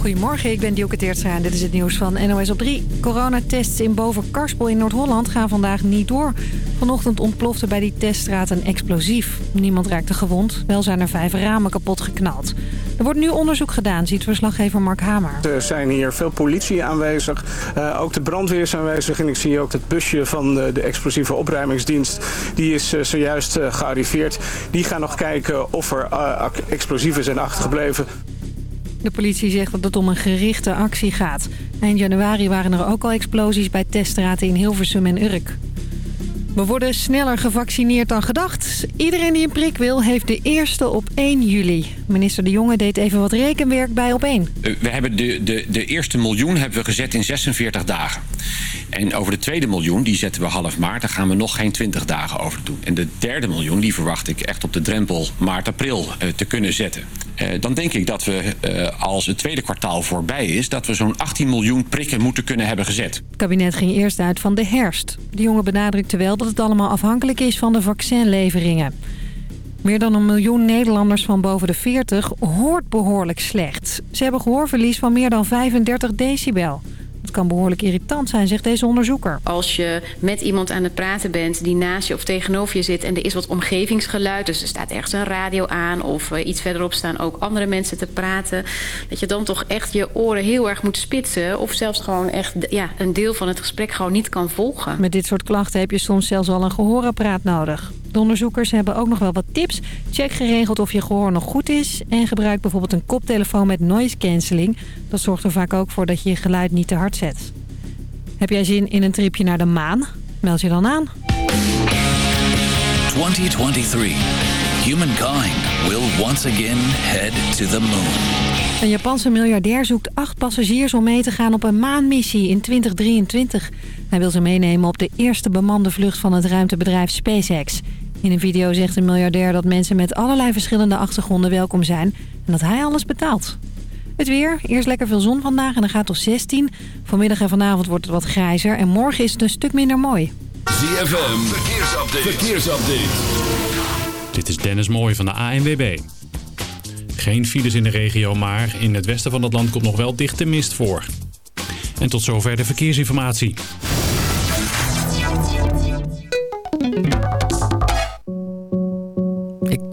Goedemorgen, ik ben Dielke Teertstra en dit is het nieuws van NOS op 3. Coronatests in Bovenkarspel in Noord-Holland gaan vandaag niet door. Vanochtend ontplofte bij die teststraat een explosief. Niemand raakte gewond, wel zijn er vijf ramen kapot geknald. Er wordt nu onderzoek gedaan, ziet verslaggever Mark Hamer. Er zijn hier veel politie aanwezig, uh, ook de brandweer is aanwezig... en ik zie ook het busje van de, explosieve opruimingsdienst. Die is uh, zojuist uh, gearriveerd. Die gaan nog kijken of er explosieven zijn achtergebleven. De politie zegt dat het om een gerichte actie gaat. Eind januari waren er ook al explosies bij teststraten in Hilversum en Urk. We worden sneller gevaccineerd dan gedacht. Iedereen die een prik wil, heeft de eerste op 1 juli. Minister De Jonge deed even wat rekenwerk bij op 1. We hebben de, de, de eerste miljoen hebben we gezet in 46 dagen. En over de tweede miljoen, die zetten we half maart. Daar gaan we nog geen 20 dagen over doen. En de derde miljoen, die verwacht ik echt op de drempel maart-april uh, te kunnen zetten. Uh, dan denk ik dat we, uh, als het tweede kwartaal voorbij is... dat we zo'n 18 miljoen prikken moeten kunnen hebben gezet. Het kabinet ging eerst uit van de herfst. De jongen benadrukte wel dat het allemaal afhankelijk is van de vaccinleveringen. Meer dan een miljoen Nederlanders van boven de 40 hoort behoorlijk slecht. Ze hebben gehoorverlies van meer dan 35 decibel. Het kan behoorlijk irritant zijn, zegt deze onderzoeker. Als je met iemand aan het praten bent die naast je of tegenover je zit... en er is wat omgevingsgeluid, dus er staat ergens een radio aan... of uh, iets verderop staan ook andere mensen te praten... dat je dan toch echt je oren heel erg moet spitsen... of zelfs gewoon echt ja, een deel van het gesprek gewoon niet kan volgen. Met dit soort klachten heb je soms zelfs al een gehoorapparaat nodig. De onderzoekers hebben ook nog wel wat tips. Check geregeld of je gehoor nog goed is. En gebruik bijvoorbeeld een koptelefoon met noise cancelling. Dat zorgt er vaak ook voor dat je je geluid niet te hard zet. Heb jij zin in een tripje naar de maan? Meld je dan aan. 2023. Humankind will once again head to the moon. Een Japanse miljardair zoekt acht passagiers om mee te gaan op een maanmissie in 2023. Hij wil ze meenemen op de eerste bemande vlucht van het ruimtebedrijf SpaceX. In een video zegt de miljardair dat mensen met allerlei verschillende achtergronden welkom zijn... en dat hij alles betaalt. Het weer, eerst lekker veel zon vandaag en dan gaat het tot 16. Vanmiddag en vanavond wordt het wat grijzer en morgen is het een stuk minder mooi. ZFM, verkeersupdate. verkeersupdate. Dit is Dennis Mooij van de ANWB. Geen files in de regio, maar in het westen van het land komt nog wel dichte mist voor. En tot zover de verkeersinformatie.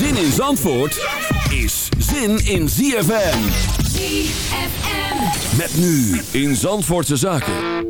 Zin in Zandvoort is zin in ZFM. ZFM. Met nu in Zandvoortse Zaken.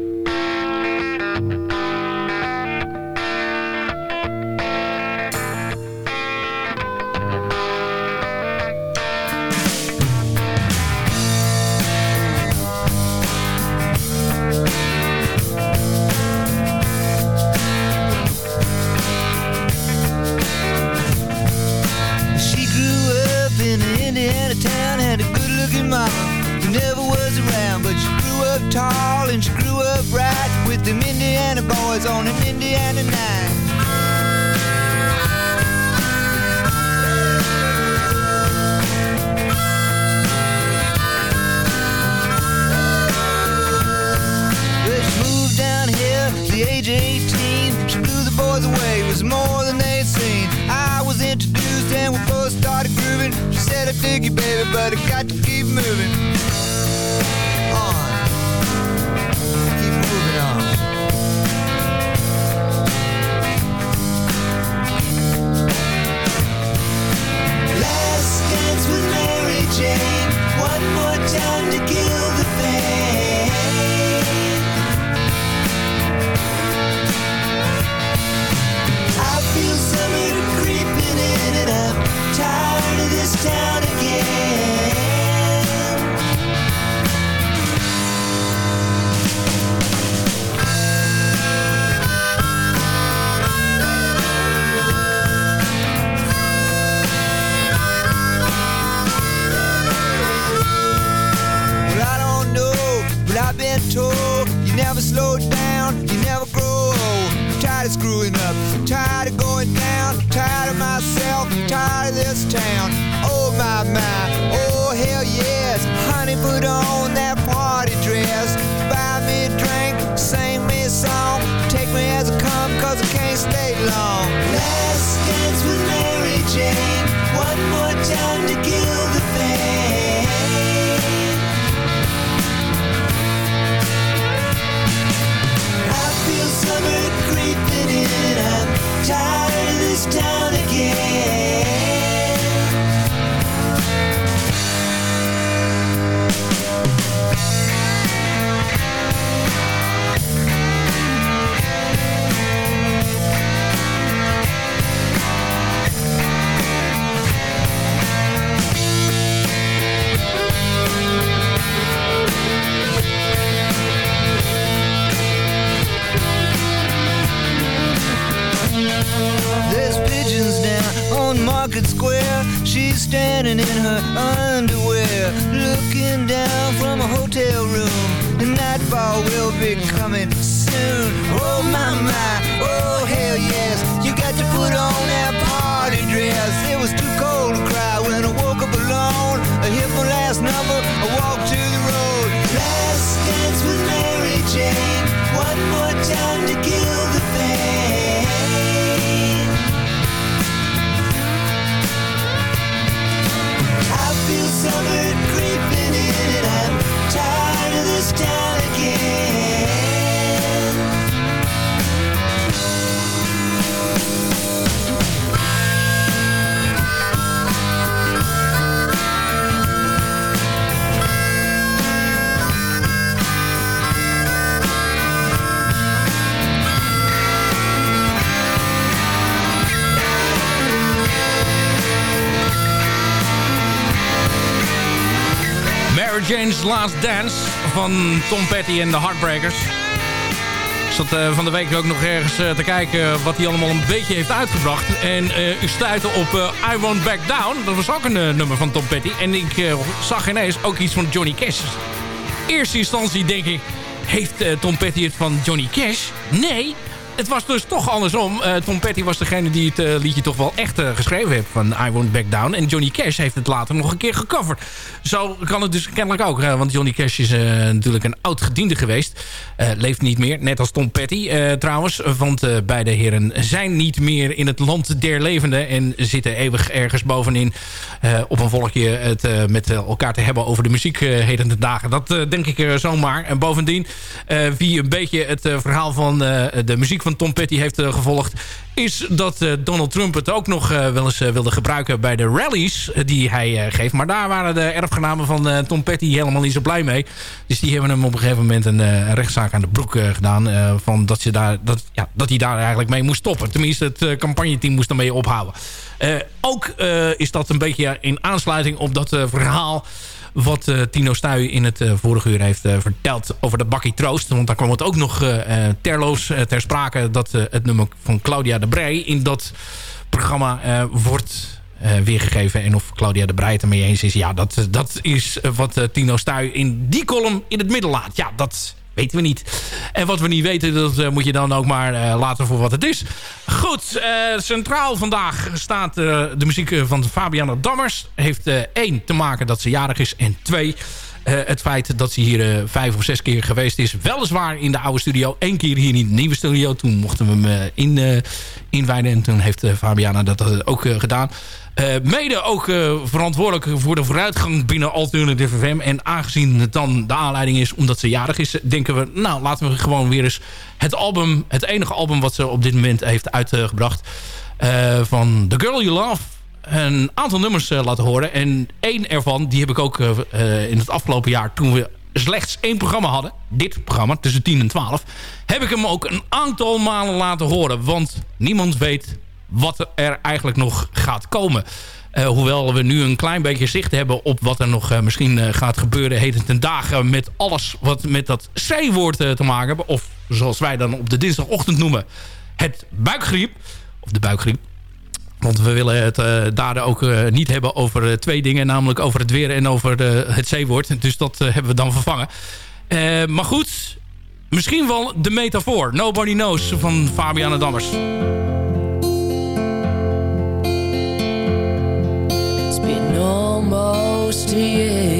down Jane. One more time to kill Last Dance van Tom Petty en de Heartbreakers. Ik zat eh, van de week ook nog ergens eh, te kijken wat hij allemaal een beetje heeft uitgebracht. En eh, u stuitte op I Won't Back Down. Dat was ook een nummer van Tom Petty. En ik zag ineens ook iets van Johnny Cash. Eerste instantie denk ik, heeft Tom Petty het van Johnny Cash? Nee, het was dus toch andersom. Eh, Tom Petty was degene die het eh, liedje toch wel echt eh, geschreven heeft van I Won't Back Down. En Johnny Cash heeft het later nog een keer gecoverd. Zo kan het dus kennelijk ook. want Johnny Cash is natuurlijk een oud gediende geweest. Leeft niet meer, net als Tom Petty trouwens. Want beide heren zijn niet meer in het land der levenden. En zitten eeuwig ergens bovenin op een volkje het met elkaar te hebben over de muziek heden de dagen. Dat denk ik zomaar. En bovendien, wie een beetje het verhaal van de muziek van Tom Petty heeft eh, gevolgd... is dat eh, Donald Trump het ook nog eh, wel eens wilde gebruiken bij de rallies die hij geeft. Maar daar waren de erfgenamen van Tom Petty helemaal niet zo blij mee. Dus die hebben hem op een gegeven moment een rechtszaak aan de broek gedaan. van dat, ze daar, dat, ja, dat hij daar eigenlijk mee moest stoppen. Tenminste, het campagneteam moest daarmee ophouden. Ook is dat een beetje in aansluiting op dat verhaal wat eh, Tino Stuy in het eh, vorige uur heeft eh, verteld over de bakkie troost. Want daar kwam het ook nog terloos ter sprake... dat het nummer van Claudia de Brij in dat programma wordt weergegeven. En of Claudia de Brij het ermee eens is... ja, dat, dat is wat Tino Stuy in die column in het midden laat. Ja, dat weten we niet. En wat we niet weten, dat eh, moet je dan ook maar eh, laten voor wat het is. Goed, eh, centraal vandaag staat de muziek van Fabiana Dammers. Heeft één te maken dat ze jarig is. En twee, het feit dat ze hier eh, vijf of zes keer geweest is. Weliswaar in de oude studio. Eén keer hier in de nieuwe studio. Toen mochten we hem eh, in, eh, inwijden. En toen heeft eh, Fabiana dat eh, ook eh, gedaan. Eh, mede ook eh, verantwoordelijk voor de vooruitgang binnen Alternative FM. En aangezien het dan de aanleiding is omdat ze jarig is... denken we, nou laten we gewoon weer eens het album... het enige album wat ze op dit moment heeft uitgebracht... eh, van The Girl You Love een aantal nummers eh, laten horen. En één ervan, die heb ik ook eh, eh, in het afgelopen jaar... toen we slechts één programma hadden, dit programma, tussen 10 en 12... heb ik hem ook een aantal malen laten horen. Want niemand weet wat er eigenlijk nog gaat komen. Hoewel we nu een klein beetje zicht hebben op wat er nog misschien gaat gebeuren... heet het ten dagen met alles wat met dat C-woord te maken hebben. Of zoals wij dan op de dinsdagochtend noemen, het buikgriep. Of de buikgriep. Want we willen het eh, daar ook eh, niet hebben over eh, twee dingen. Namelijk over het weer en over het zeewoord. Dus dat hebben we dan vervangen. Maar goed, misschien wel de metafoor. Nobody Knows van Fabiana Dammers. It's been almost a year.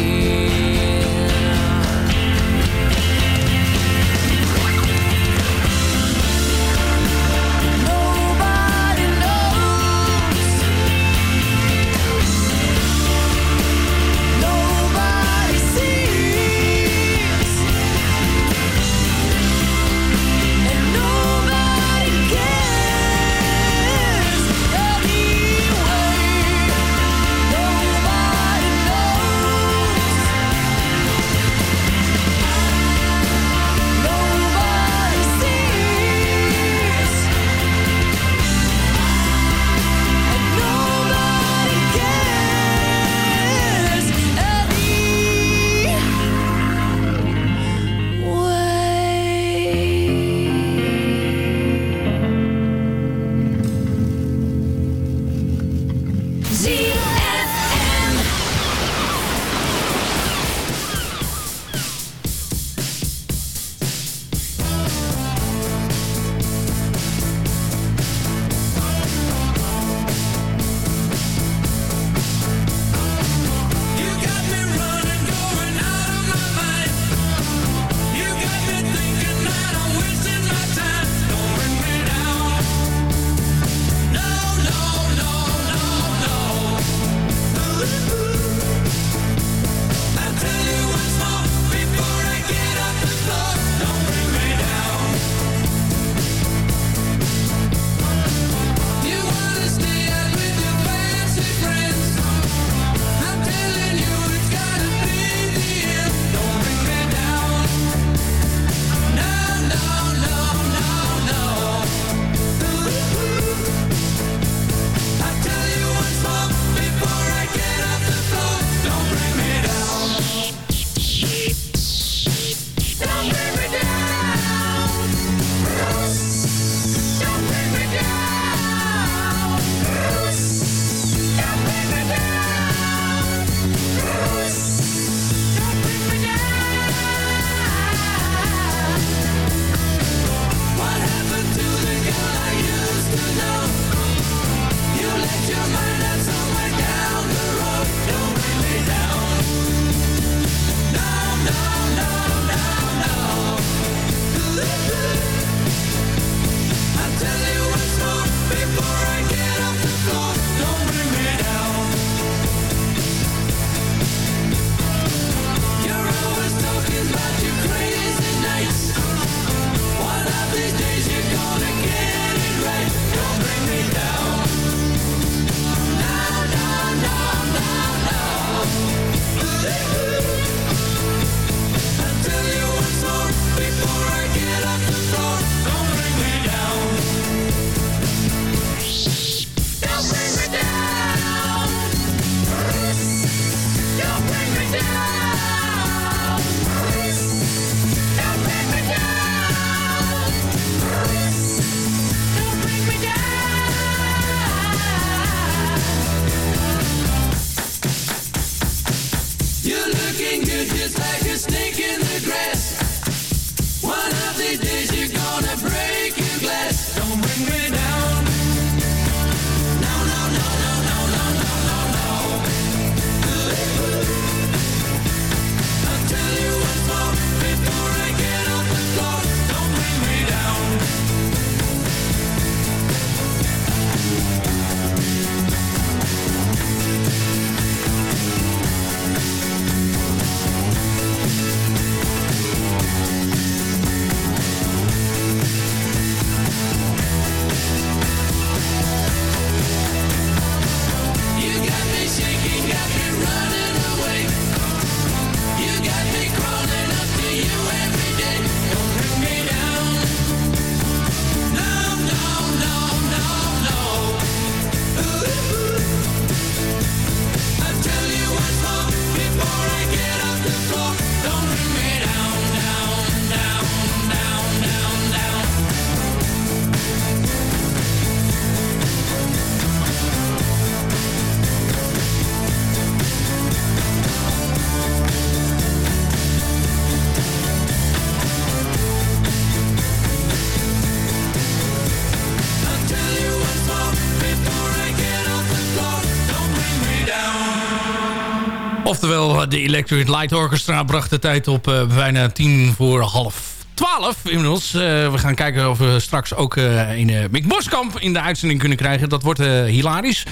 De Electric Light Orchestra bracht de tijd op eh, bijna tien voor half twaalf inmiddels. Eh, we gaan kijken of we straks ook eh een eh, Mick Boskamp in de uitzending kunnen krijgen. Dat wordt hilarisch.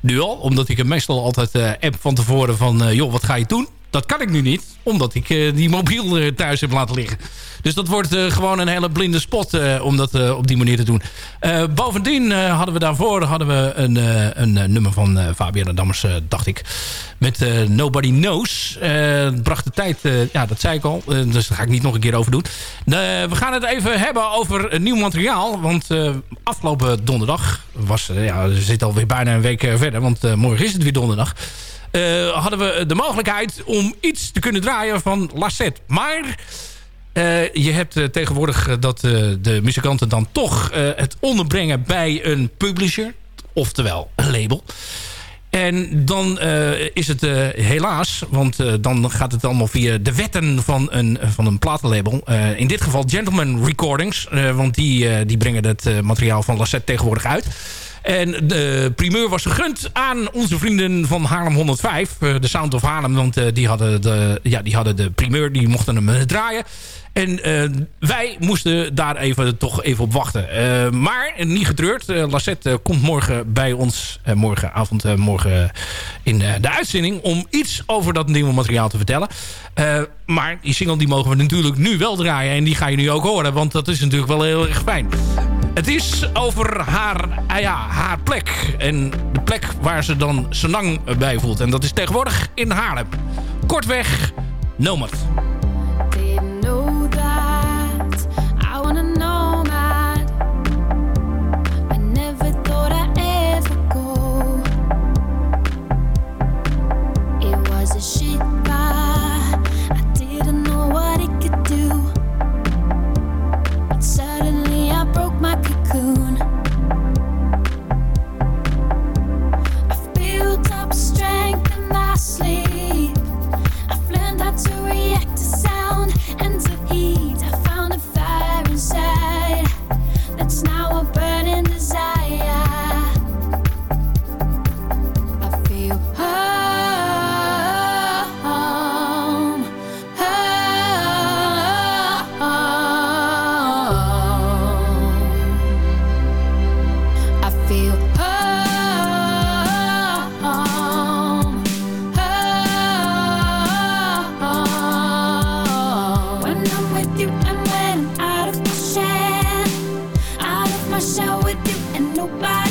Nu al, omdat ik hem meestal altijd app van tevoren van... joh, wat ga je doen? Dat kan ik nu niet, omdat ik eh, die mobiel eh, thuis heb laten liggen. Dus dat wordt eh, gewoon een hele blinde spot om dat op die manier te doen. Bovendien hadden we daarvoor hadden we een, een nummer van Fabian Dammers, dacht ik. Met Nobody Knows. Het bracht de tijd, ja dat zei ik al. dus daar ga ik niet nog een keer over doen. We gaan het even hebben over nieuw materiaal. Want afgelopen donderdag was, ja, we zitten alweer bijna een week verder. Want morgen is het weer donderdag. Eh, hadden we de mogelijkheid om iets te kunnen draaien van Lassette. Maar eh, je hebt eh, tegenwoordig dat de muzikanten dan toch het onderbrengen bij een publisher. Oftewel een label. En dan is het helaas, want dan gaat het allemaal via de wetten van een, van een platenlabel. In dit geval Gentleman Recordings, want die, die brengen het eh, materiaal van Lassette tegenwoordig uit. En de primeur was gegund aan onze vrienden van Haarlem 105. eh, de Sound of Haarlem, want eh, die, hadden de, ja, die hadden de primeur. Die mochten hem eh, draaien. En eh, wij moesten daar even, toch even op wachten. Eh, maar niet getreurd. Uh, Lassette komt morgen bij ons. morgenavond, morgen in de uitzending. Om iets over dat nieuwe materiaal te vertellen. Maar die single die mogen we natuurlijk nu wel draaien. En die ga je nu ook horen. Want dat is natuurlijk wel heel erg fijn. Het is over haar, ja, haar plek. En de plek waar ze dan Senang bij voelt. En dat is tegenwoordig in Haarlem. Kortweg, Nomad. Nobody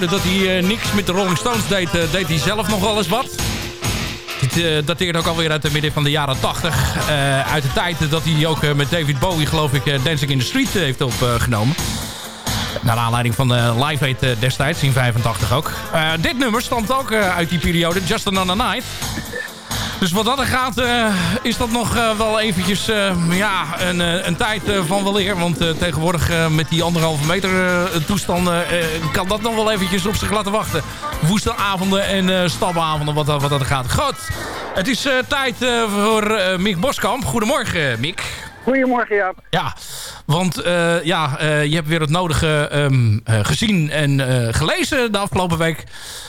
dat hij eh, niks met de Rolling Stones deed, eh, deed hij zelf nog wel eens wat. Dit eh, dateert ook alweer uit de midden van de jaren 80. Eh, uit de tijd dat hij ook met David Bowie, geloof ik, Dancing in the Street heeft opgenomen. Naar aanleiding van de Live Aid destijds, in 85 ook. Dit nummer stamt ook uit die periode, Just Another Night. Dus wat dat er gaat, eh, is dat nog eh, wel eventjes eh, ja, een, een tijd van weleer. Want tegenwoordig met die anderhalve meter toestanden kan dat nog wel eventjes op zich laten wachten. Woeste avonden en stapavonden wat, wat dat gaat. Goed, het is tijd voor Mick Boskamp. Goedemorgen Mick. Goedemorgen Jaap. Ja, want eh, ja, eh, je hebt weer het nodige ehm, eh, gezien en gelezen de afgelopen week.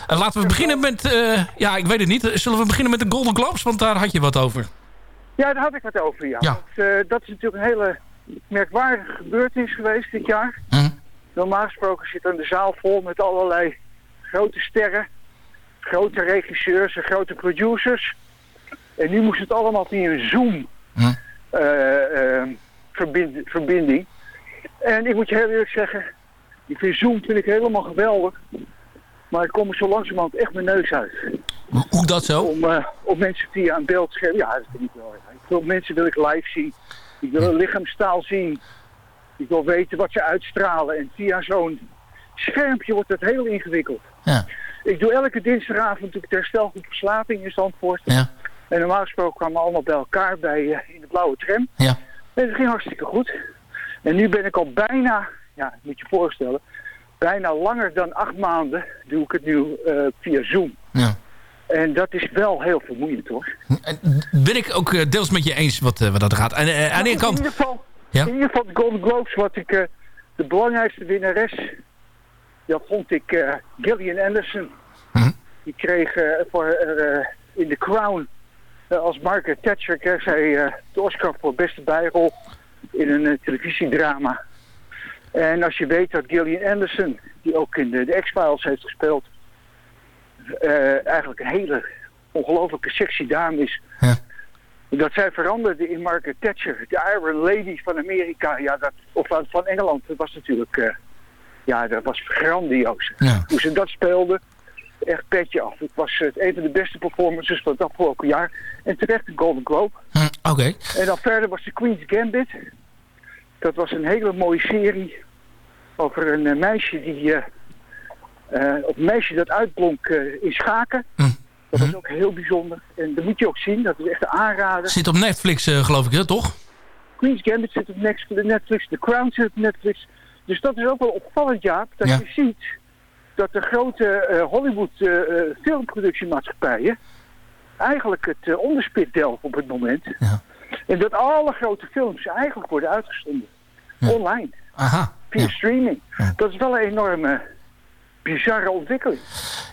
Laten we beginnen met, ja, ik weet het niet. Zullen we beginnen met de Golden Globes? Want daar had je wat over. Ja, daar had ik wat over, ja. Ja. Want, dat is natuurlijk een hele merkwaardige gebeurtenis geweest dit jaar. Mhm. Normaal gesproken zit dan de zaal vol met allerlei grote sterren, grote regisseurs en grote producers. En nu moest het allemaal via een Zoom Mhm. Eh, eh, verbind- verbinding. En ik moet je heel eerlijk zeggen, ik vind Zoom vind ik helemaal geweldig. Maar ik kom er zo langzamerhand echt mijn neus uit. Hoe dat zo? Om, eh, om mensen via een beeldscherm, ja dat vind ik wel. Ik wil, mensen wil ik live zien. Ik wil hun lichaamstaal zien. Ik wil weten wat ze uitstralen. En via zo'n schermpje wordt het heel ingewikkeld. Ja. Ik doe elke dinsdagavond natuurlijk het herstelgroep verslaving in Zandvoort. Ja. En normaal gesproken kwamen we allemaal bij elkaar bij, eh, in de blauwe tram. Ja. En dat ging hartstikke goed. En nu ben ik al bijna, ja, moet je voorstellen, bijna langer dan acht maanden doe ik het nu eh, via Zoom. Ja. En dat is wel heel vermoeiend hoor. Ben ik ook eh, deels met je eens wat, eh, wat dat gaat. En eh, aan de ene In kant... ieder geval, Ja? in ieder geval de Golden Globes, wat ik eh, de belangrijkste winnares, dat vond ik eh, Gillian Anderson. Mhm. Die kreeg eh, voor, eh, in The Crown eh, als Margaret Thatcher kreeg zij eh, de Oscar voor beste bijrol in een eh, televisiedrama. En als je weet dat Gillian Anderson, die ook in de, de X-Files heeft gespeeld, eh, eigenlijk een hele ongelooflijke sexy dame is. Dat zij veranderde in Margaret Thatcher, de Iron Lady van Amerika, ja, dat, of van, Engeland, dat was natuurlijk, eh, ja, dat was grandioos. Ja. Hoe ze dat speelde, echt petje af. Het was eh, een van de beste performances van het afgelopen jaar. En terecht de Golden Globe. Hm, Oké. En dan verder was de Queen's Gambit. Dat was een hele mooie serie over een eh, meisje die, of een meisje dat uitblonk in schaken. Dat was ook heel bijzonder. En dat moet je ook zien, dat is echt een aanrader. Zit op Netflix, geloof ik, hè, toch? Queen's Gambit zit op Netflix, The Crown zit op Netflix. Dus dat is ook wel opvallend, Jaap, dat Ja. je ziet dat de grote eh, Hollywood eh, eh, filmproductiemaatschappijen eigenlijk het onderspit delven op het moment. En dat alle grote films eigenlijk worden uitgezonden. Online. Aha. Via streaming. Dat is wel een enorme bizarre ontwikkeling.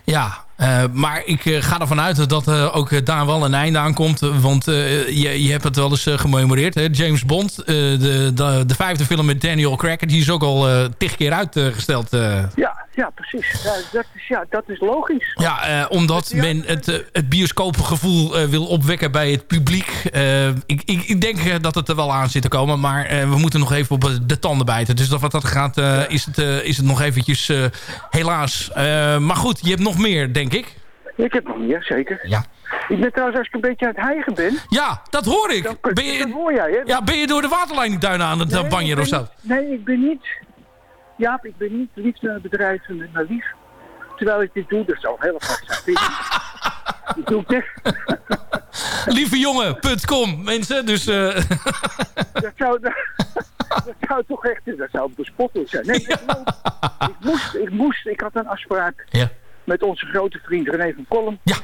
Ja, eh, maar ik eh, ga ervan uit dat eh, ook daar wel een einde aan komt. Want je, je hebt het wel eens gememoreerd. Hè? James Bond, de, de, de vijfde film met Daniel Craig... die is ook al tig keer uitgesteld. Ja, ja precies. Ja, dat, is, ja, dat is logisch. ja, omdat men het, het bioscoopgevoel wil opwekken bij het publiek. Ik, ik, ik denk dat het er wel aan zit te komen. Maar we moeten nog even op de tanden bijten. Dus dat wat dat gaat, is, het, is het nog eventjes helaas. Maar goed, je hebt nog meer, denk ik. Ik heb nog meer, zeker. Ja. Ik ben trouwens, als ik een beetje aan het hijgen ben... Ja, dat hoor ik. Dan, Ben je- dat hoor jij, hè? Ja, ben je door de waterleidingduinen aan het Nee, nee, banjeren ik of zo? niet- nee, ik ben niet... Jaap, ik ben niet lief naar bedrijven met naar lief. Terwijl ik dit doe, dat zou heel zijn. Vind je? Ik doe het echt. Lievejongen.com, mensen. Dus, eh, Dat zou, dat, dat zou toch echt... Dat zou bespottelijk zijn. Nee, ik, ik moest, ik moest... Ik had een afspraak Ja. Met onze grote vriend René van Kolm. Ja.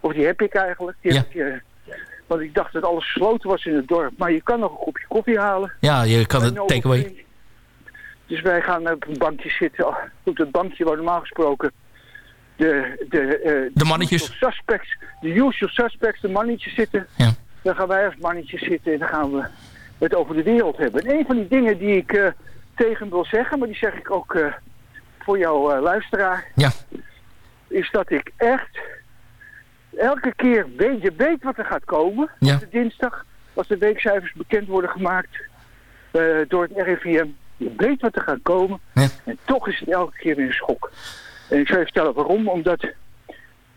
Of die heb ik eigenlijk. Die Ja. heb ik, eh, want ik dacht dat alles gesloten was in het dorp. Maar je kan nog een kopje koffie halen. ja, je kan het takeaway. Dus wij gaan op een bankje zitten. Op het bankje waar normaal gesproken de, de, eh, De mannetjes. suspects, de usual suspects, de mannetjes zitten. Ja. Dan gaan wij als mannetjes zitten en dan gaan we het over de wereld hebben. En een van die dingen die ik eh, tegen wil zeggen, maar die zeg ik ook voor jouw luisteraar, Ja. Is dat ik echt elke keer weet, je weet wat er gaat komen Ja. op de dinsdag, als de weekcijfers bekend worden gemaakt eh, door het RIVM. Je weet wat er gaat komen Ja. en toch is het elke keer weer een schok. En ik zal je vertellen waarom. Omdat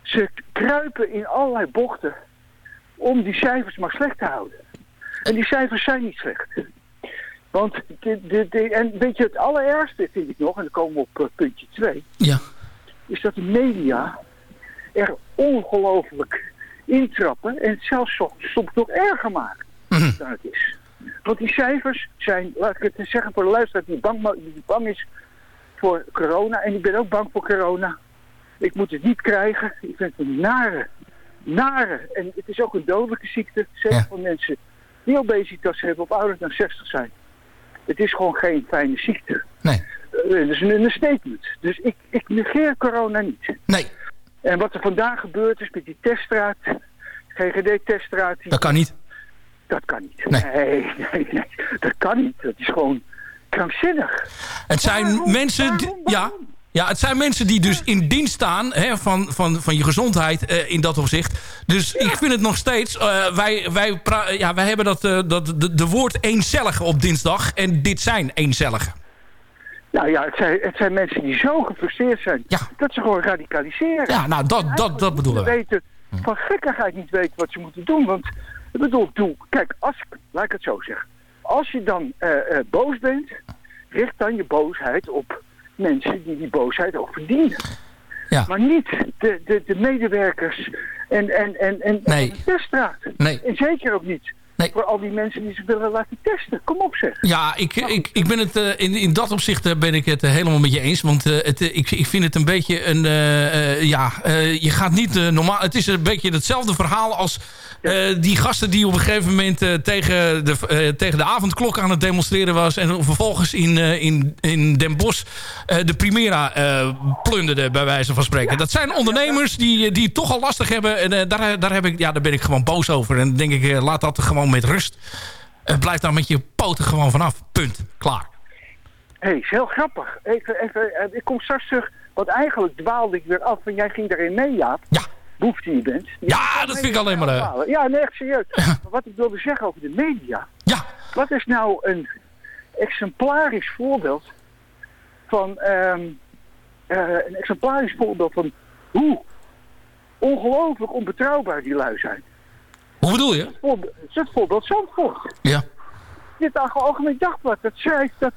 ze kruipen in allerlei bochten om die cijfers maar slecht te houden. En die cijfers zijn niet slecht. Want de, de, de- en weet je, het allerergste vind ik nog, en dan komen we op eh, puntje 2, Ja. Is dat de media er ongelooflijk intrappen en het zelfs soms, nog erger maken dan het is. Want die cijfers zijn, laat ik het zeggen voor de luisteraar die bang, die bang is voor corona, en ik ben ook bang voor corona. Ik moet het niet krijgen. Ik vind het een nare, nare, en het is ook een dodelijke ziekte, zeker voor mensen die obesitas hebben of ouder dan 60 zijn. Het is gewoon geen fijne ziekte. Nee. Eh, dat is een, een statement. Dus ik, ik negeer corona niet. Nee. En wat er vandaag gebeurd is met die teststraat, GGD-teststraat... Dat kan niet. Dat kan niet. Nee. Nee, nee, nee, dat kan niet. Dat is gewoon krankzinnig. Het zijn mensen... die- ja, ja, het zijn mensen die dus in dienst staan hè, van, van, van je gezondheid eh, in dat opzicht. Dus ik vind het nog steeds... eh, wij, wij, ja, wij hebben dat, dat, de, de woord eencellige op dinsdag. En dit zijn eencellige. Nou ja, het zijn, het zijn mensen die zo gefrustreerd zijn dat ze gewoon radicaliseren. Ja, nou, dat, dat, dat bedoelen wij. weten, van gekkigheid niet weten wat ze moeten doen. Want ik bedoel, doe, kijk, als, laat ik het zo zeggen. Als je dan eh, eh, boos bent, richt dan je boosheid op mensen die die boosheid ook verdienen. Ja. Maar niet de, de, de medewerkers en, en, en, en, Nee. en de teststraat. Nee. En zeker ook niet voor al die mensen die ze willen laten testen. Kom op zeg. Ja, ik, ik, ik ben het, eh, in, in dat opzicht eh, ben ik het eh, helemaal met je eens. Want het, ik, ik vind het een beetje een... ja, je gaat niet normaal... Het is een beetje hetzelfde verhaal als eh, die gasten die op een gegeven moment eh, tegen, de, eh, tegen de avondklok aan het demonstreren was. En vervolgens in, in, in Den Bosch de Primera plunderde, bij wijze van spreken. Dat zijn ondernemers die, die het toch al lastig hebben. En daar, daar, heb ik, ja, daar ben ik gewoon boos over. En dan denk ik, laat dat gewoon met rust. Blijf daar met je poten gewoon vanaf. Punt. Klaar. Hé, is heel grappig. Even, even, ik kom straks terug, want eigenlijk dwaalde ik weer af. En jij ging daarin mee, Jaap. Ja. Boef die je bent. Ja, dat vind ik alleen maar... Dwalen. Ja, nee, echt serieus. Maar wat ik wilde zeggen over de media. Ja. Wat is nou een exemplarisch voorbeeld van... ehm, eh, een exemplarisch voorbeeld van hoe ongelooflijk onbetrouwbaar die lui zijn. Hoe bedoel je? Het voorbeeld, Zandvoort. Ja. Dit Algemeen Dagblad, dat schrijft dat,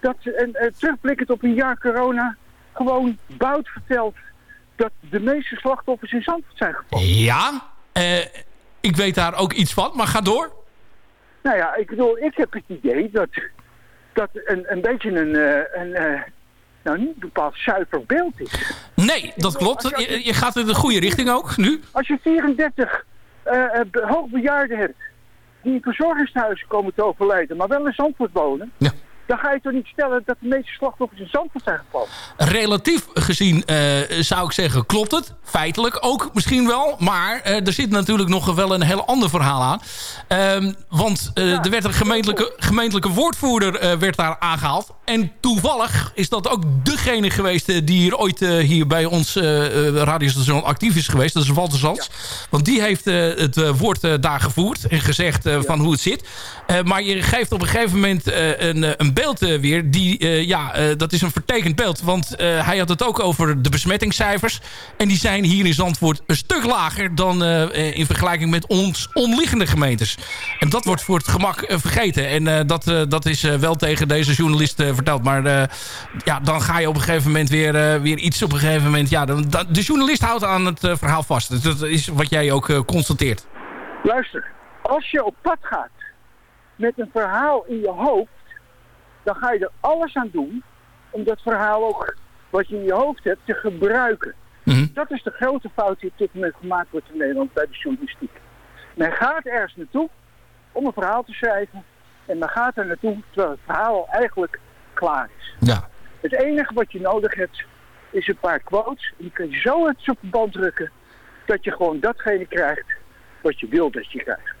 dat en, eh, terugblikkend op een jaar corona, gewoon Bout vertelt dat de meeste slachtoffers in Zandvoort zijn gevallen. Ja, eh, ik weet daar ook iets van, maar ga door. Nou ja, ik bedoel, ik heb het idee dat dat een, een beetje een, eh, een eh, nou niet bepaald zuiver beeld is. Nee, dat klopt. Je, je gaat in de goede richting ook, nu. Als je 34 eh, eh, be- hoogbejaarden hebt die in verzorgingshuizen komen te overlijden, maar wel in Zandvoort wonen, dan ga je toch niet stellen dat de meeste slachtoffers in Zandvoort zijn gevallen. Relatief gezien eh, zou ik zeggen, klopt het. Feitelijk ook misschien wel. Maar eh, er zit natuurlijk nog wel een heel ander verhaal aan. Ehm, want eh, er werd een gemeentelijke, gemeentelijke woordvoerder werd daar aangehaald. En toevallig is dat ook degene geweest die hier ooit hier bij ons radiostation actief is geweest. Dat is Walter Zands. Want die heeft het woord daar gevoerd en gezegd van hoe het zit. Maar je geeft op een gegeven moment een, een beeld eh, weer. Die, eh, ja, eh, dat is een vertekend beeld. Want hij had het ook over de besmettingscijfers. En die zijn hier in Zandvoort een stuk lager dan in vergelijking met ons omliggende gemeentes. En dat wordt voor het gemak vergeten. En dat, dat is wel tegen deze journalist verteld. Maar ja, dan ga je op een gegeven moment weer, weer iets op een gegeven moment... Ja, de journalist houdt aan het verhaal vast. Dus dat is wat jij ook constateert. Luister, als je op pad gaat met een verhaal in je hoofd, dan ga je er alles aan doen om dat verhaal ook wat je in je hoofd hebt te gebruiken. Dat is de grote fout die op dit moment gemaakt wordt in Nederland bij de journalistiek. Men gaat ergens naartoe om een verhaal te schrijven en men gaat er naartoe terwijl het verhaal al eigenlijk klaar is. Ja. Het enige wat je nodig hebt is een paar quotes. En die kun je zo uit op de band drukken dat je gewoon datgene krijgt wat je wil dat je krijgt.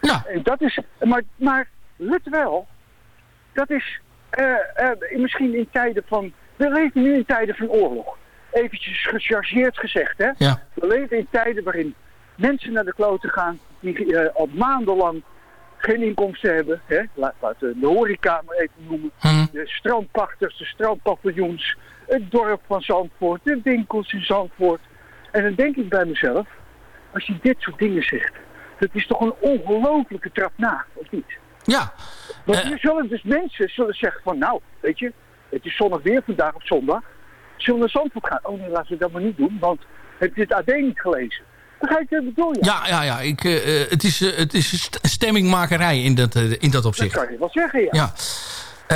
Ja. En dat is, maar, maar let wel, dat is eh, eh, misschien in tijden van, we leven nu in tijden van oorlog. Eventjes gechargeerd gezegd, hè. We leven in tijden waarin mensen naar de kloten gaan, die eh, al maandenlang geen inkomsten hebben. Hè? Laat, laten we de horeca maar even noemen. De strandpachters, de strandpaviljoens, het dorp van Zandvoort, de winkels in Zandvoort. En dan denk ik bij mezelf, als je dit soort dingen zegt, dat is toch een ongelofelijke trap na, of niet? Ja. Want nu zullen dus mensen zullen zeggen van, nou, weet je, het is zonnig weer vandaag op zondag. Zullen we naar Zandvoort gaan? Oh nee, laten we dat maar niet doen, want heb je het AD niet gelezen? Begrijp je wat ik bedoel? Ja, ja, ja. Ik, eh, eh, het, is, eh, het is st- stemmingmakerij in dat, eh, in dat opzicht. Dat kan je wel zeggen, ja. Ja.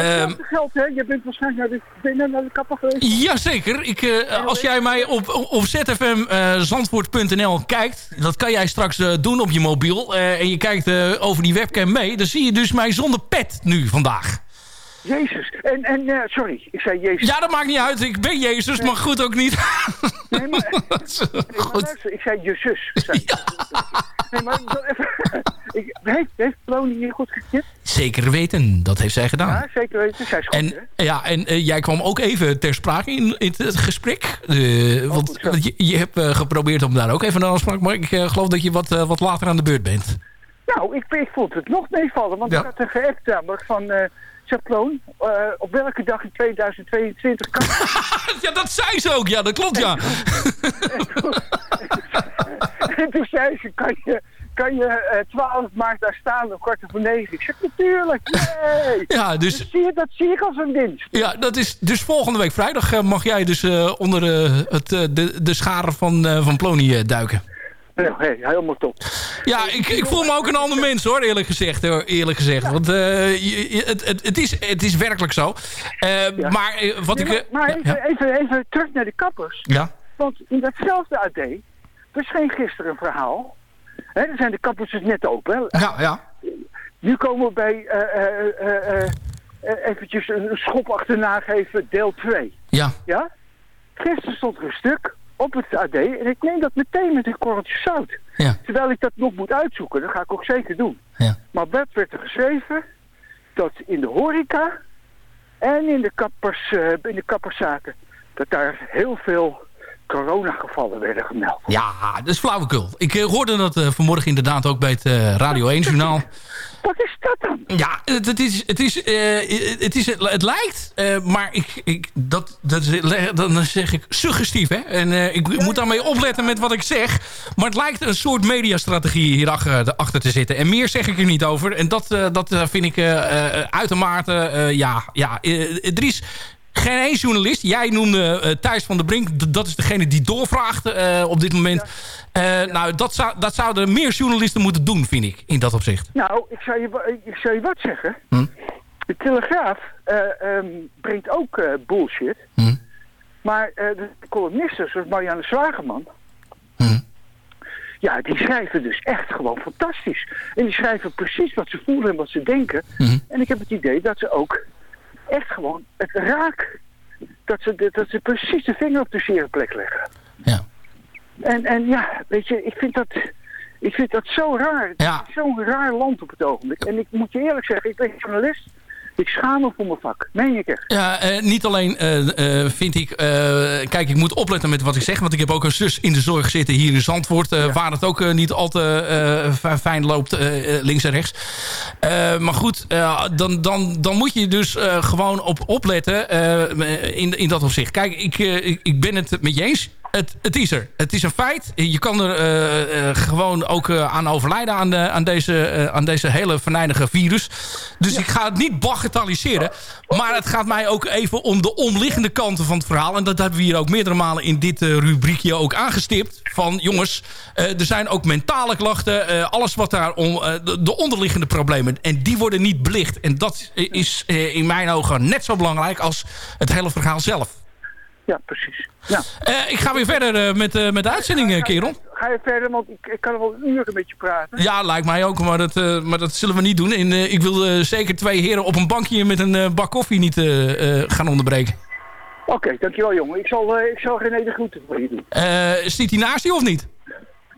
Hetzelfde geldt, hè? Je bent waarschijnlijk naar de, naar de kapper geweest. Jazeker. Ik, eh, als jij mij op, op zfmzandvoort.nl kijkt... dat kan jij straks eh, doen op je mobiel... eh, en je kijkt eh, over die webcam mee... dan zie je dus mij zonder pet nu vandaag. Jezus. En, en eh, sorry, ik zei Jezus. Ja, dat maakt niet uit. Ik ben Jezus, maar goed ook niet. Nee, maar, nee, maar luister, ik zei je zus. Zei. Nee, maar even, heeft, heeft hier goed geknipt? Zeker weten, dat heeft zij gedaan. Ja, zeker weten. Zij is goed, hè? En, ja, en eh, jij kwam ook even ter sprake in, in het gesprek. Eh, want want je, je hebt eh, geprobeerd om daar ook even een afspraak... maar ik geloof dat je wat, wat later aan de beurt bent. Nou, ik, ik vond het nog meevallen, want Ja. ik had een geappt namelijk van... zeg Ploon, eh, op welke dag in 2022 kan... ja, dat zei ze ook. Ja, dat klopt, ja. en toen zei ze, kan je, kan je eh 12 maart daar staan om kwart voor negen? Ik zeg, natuurlijk, nee. Ja, dus- Dat zie, je, dat zie ik als een winst. Ja, dat is dus volgende week vrijdag eh, mag jij dus eh, onder eh, het, eh, de, de scharen van, eh, van Plony eh, duiken. Nou, hey, helemaal top. Ja, ik, ik voel me ook een ander mens hoor, eerlijk gezegd. Hoor, eerlijk gezegd. Want eh, je- het, het, het, is, het is werkelijk zo. Eh, Maar eh, wat Nee, ik... maar eh, maar ja, even, even terug naar de kappers. ja. Want in datzelfde AD verscheen gisteren een verhaal. Hè, er zijn de kappers dus net open. Hè? Ja, ja. Nu komen we bij eh, eh, eh, eventjes een schop achterna geven, deel 2. Ja. Ja? Gisteren stond er een stuk op het AD en ik neem dat meteen met een korreltje zout. Ja. Terwijl ik dat nog moet uitzoeken, dat ga ik ook zeker doen. Ja. Maar wat werd er geschreven? Dat in de horeca en in de, kappers, in de kapperszaken, dat daar heel veel coronagevallen werden gemeld. Ja, dat is flauwekul. Ik eh, hoorde dat eh, vanmorgen inderdaad ook bij het eh, Radio 1-journaal. Wat is dat dan? Ja, het, het is, het, is, het, is, het lijkt, maar ik, ik, dat, dat dan zeg ik suggestief. Hè? En ik moet daarmee opletten met wat ik zeg. Maar het lijkt een soort mediastrategie hierachter achter te zitten. En meer zeg ik er niet over. En dat, dat vind ik uitermate, ja, ja er is geen één journalist. Jij noemde eh, Thijs van der Brink. Dat is degene die doorvraagt eh, op dit moment. Eh, Nou, dat, zou, dat zouden meer journalisten moeten doen, vind ik, in dat opzicht. Nou, ik zou je, ik zou je wat zeggen. Hm? De Telegraaf eh, ehm, brengt ook bullshit. Hm? Maar de columnisten, zoals Marianne Zwageman... Ja, die schrijven dus echt gewoon fantastisch. En die schrijven precies wat ze voelen en wat ze denken. En ik heb het idee dat ze ook echt gewoon het raak... Dat ze, dat ze precies de vinger op de zere plek leggen. Ja. En, en ja, weet je, ik vind dat... Ik vind dat zo raar. Ja. Zo'n raar land op het ogenblik. En ik moet je eerlijk zeggen, ik ben journalist. Ik schaam me voor mijn vak. Meen ik echt. Ja, eh, niet alleen eh, eh, vind ik... eh, kijk, ik moet opletten met wat ik zeg. Want ik heb ook een zus in de zorg zitten hier in Zandvoort. Waar het ook niet al te fi- fijn loopt links en rechts. Maar goed, dan, dan, dan moet je dus gewoon op opletten in, in dat opzicht. Kijk, ik, ik, ik ben het met je eens. Het, het is er. Het is een feit. Je kan er eh, eh, gewoon ook eh, aan overlijden aan, de, aan, deze, aan deze hele venijnige virus. Dus ik ga het niet bagatelliseren. Maar het gaat mij ook even om de omliggende kanten van het verhaal. En dat hebben we hier ook meerdere malen in dit rubriekje ook aangestipt. Van jongens, er zijn ook mentale klachten. alles wat daar om... de, de onderliggende problemen. En die worden niet belicht. En dat is in mijn ogen net zo belangrijk als het hele verhaal zelf. Ja, precies. Ja. Eh, ik ga weer verder eh, met, eh, met de uitzending, kerel. Ga je verder, want ik, ik kan er wel uren met je praten. Ja, lijkt mij ook, maar dat, maar dat zullen we niet doen. En ik wil zeker twee heren op een bankje met een bak koffie niet gaan onderbreken. Oké, dankjewel jongen. Ik zal, ik zal René de groeten voor je doen. Zit hij naast je of niet?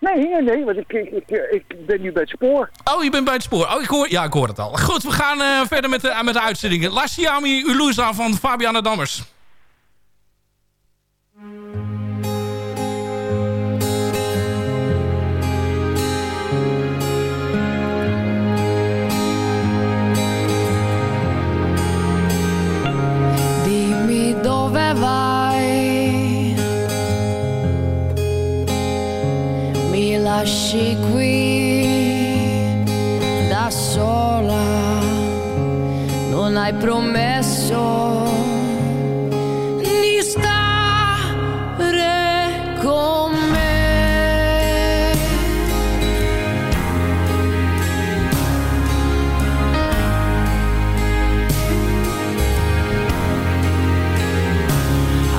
Nee, nee, nee, want ik, ik, ik, ben nu bij het spoor. Oh, je bent bij het spoor. Oh, ik hoor, ja, ik hoor het al. Goed, we gaan verder met de, met de uitzendingen. Lassiami Uluza van Fabiana Dammers. lasci qui da sola, non hai promesso di stare con me.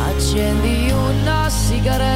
Accendi una sigaretta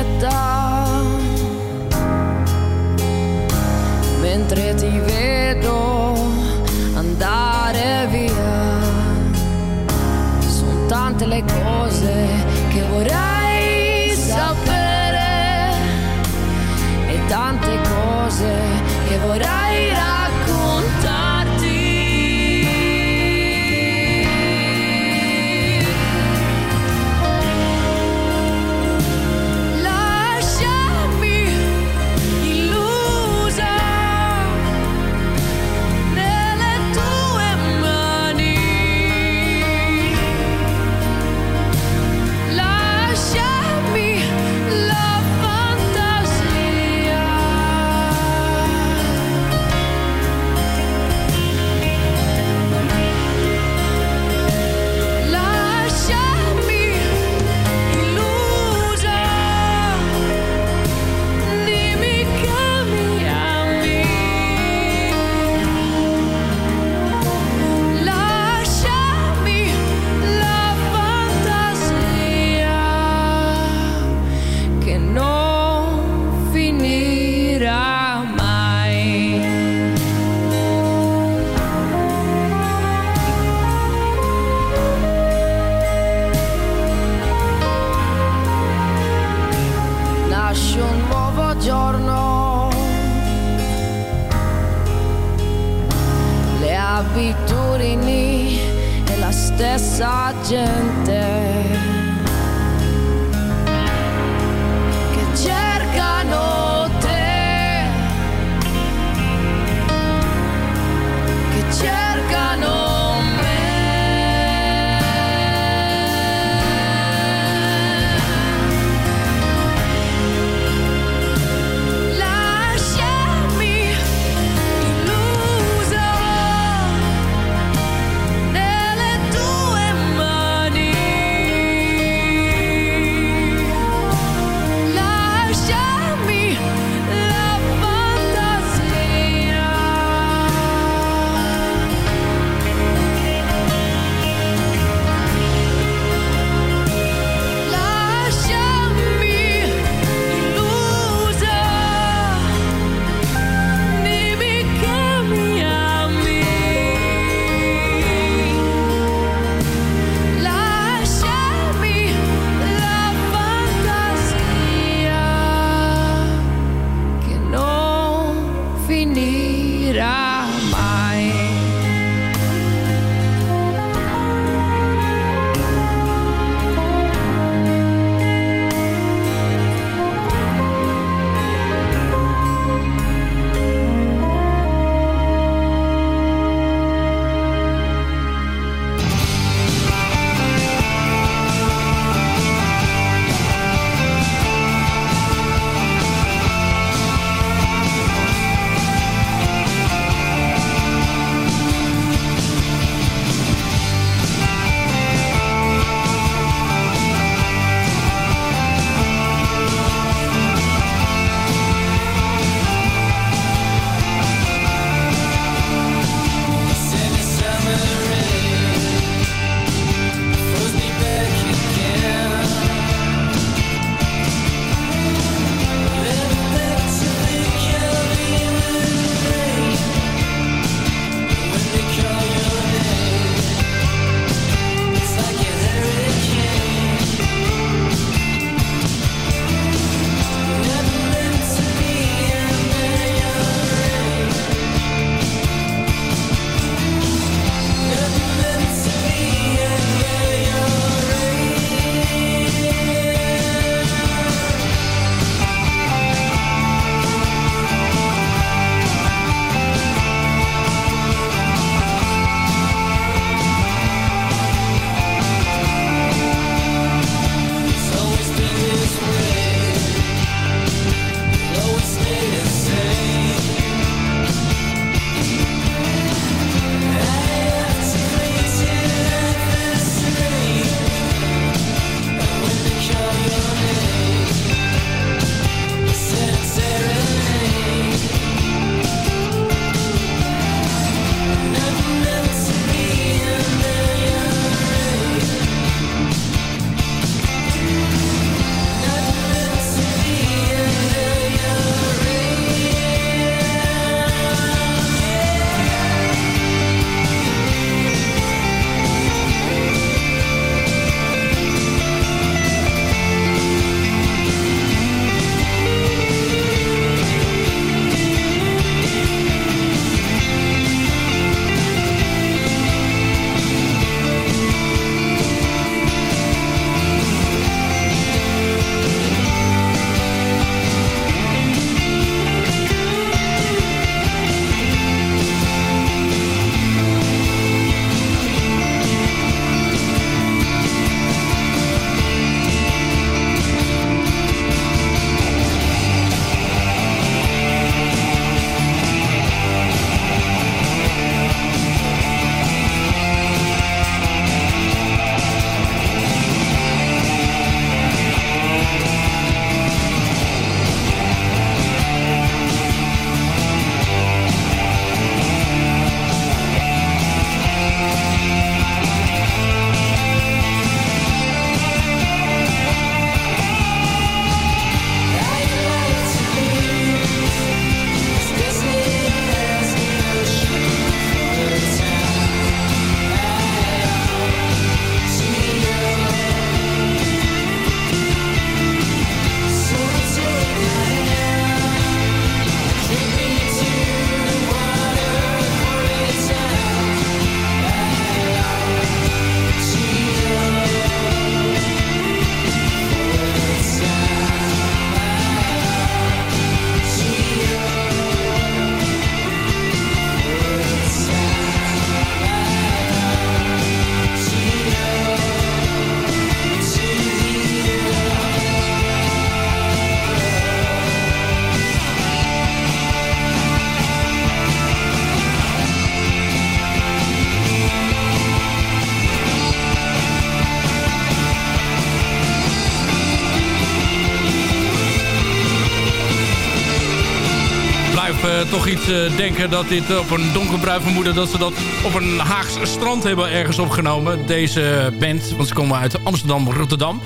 iets eh, denken dat dit op een donkerbruin vermoeden... dat ze dat op een Haags strand hebben ergens opgenomen. Deze band, want ze komen uit Amsterdam, Rotterdam.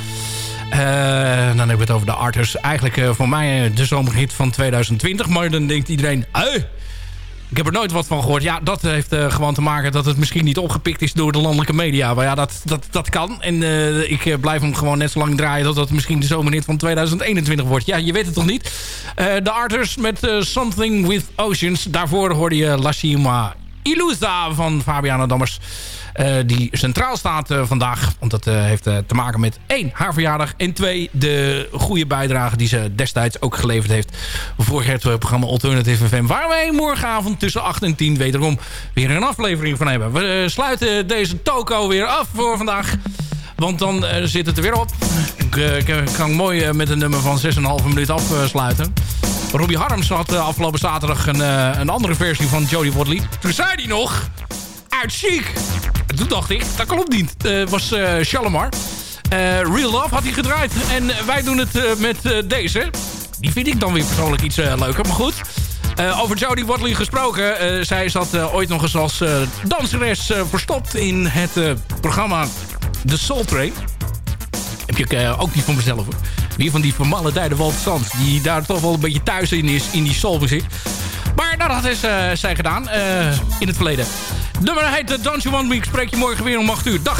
Eh, dan hebben we het over de Arters. Eigenlijk eh, voor mij eh, de zomerhit van 2020. Maar dan denkt iedereen... ik heb er nooit wat van gehoord. Ja, dat heeft eh, gewoon te maken dat het misschien niet opgepikt is door de landelijke media. Maar ja, dat, dat, dat kan. En eh, ik eh, blijf hem gewoon net zo lang draaien dat dat misschien de zomerhit van 2021 wordt. Ja, je weet het toch niet? De Arters met Something With Oceans. Daarvoor hoorde je La Cima Illusa van Fabiana Dammers. Eh, die centraal staat eh, vandaag. Want dat eh, heeft te maken met één, haar verjaardag. En twee, de goede bijdrage die ze destijds ook geleverd heeft. Voor het programma Alternative FM. Waar wij morgenavond tussen 8 en 10 wederom weer een aflevering van hebben. We sluiten deze toko weer af voor vandaag. Want dan zit het er weer op. Ik, kan mooi met een nummer van 6,5 minuut afsluiten. Robbie Harms had afgelopen zaterdag een, een andere versie van Jodie Watley. Toen zei hij nog... Uit chic. En toen dacht ik, dat klopt niet. Het was eh Shalimar. Eh, Real Love had hij gedraaid. En wij doen het eh, met eh, deze. Die vind ik dan weer persoonlijk iets eh, leuker. Maar goed. Eh, over Jodie Watley gesproken. eh, zij zat eh, ooit nog eens als eh, danseres eh, verstopt in het eh, programma The Soul Train. Heb je eh, ook niet van mezelf hoor. Weer van die formale tijden Walt Sands. Die daar toch wel een beetje thuis in is. In die soulmuziek. Maar dat had is, eh, zij gedaan. eh, in het verleden. De nummer heet uh, Don't You Want Me. Ik spreek je morgen weer om 8 uur. Dag.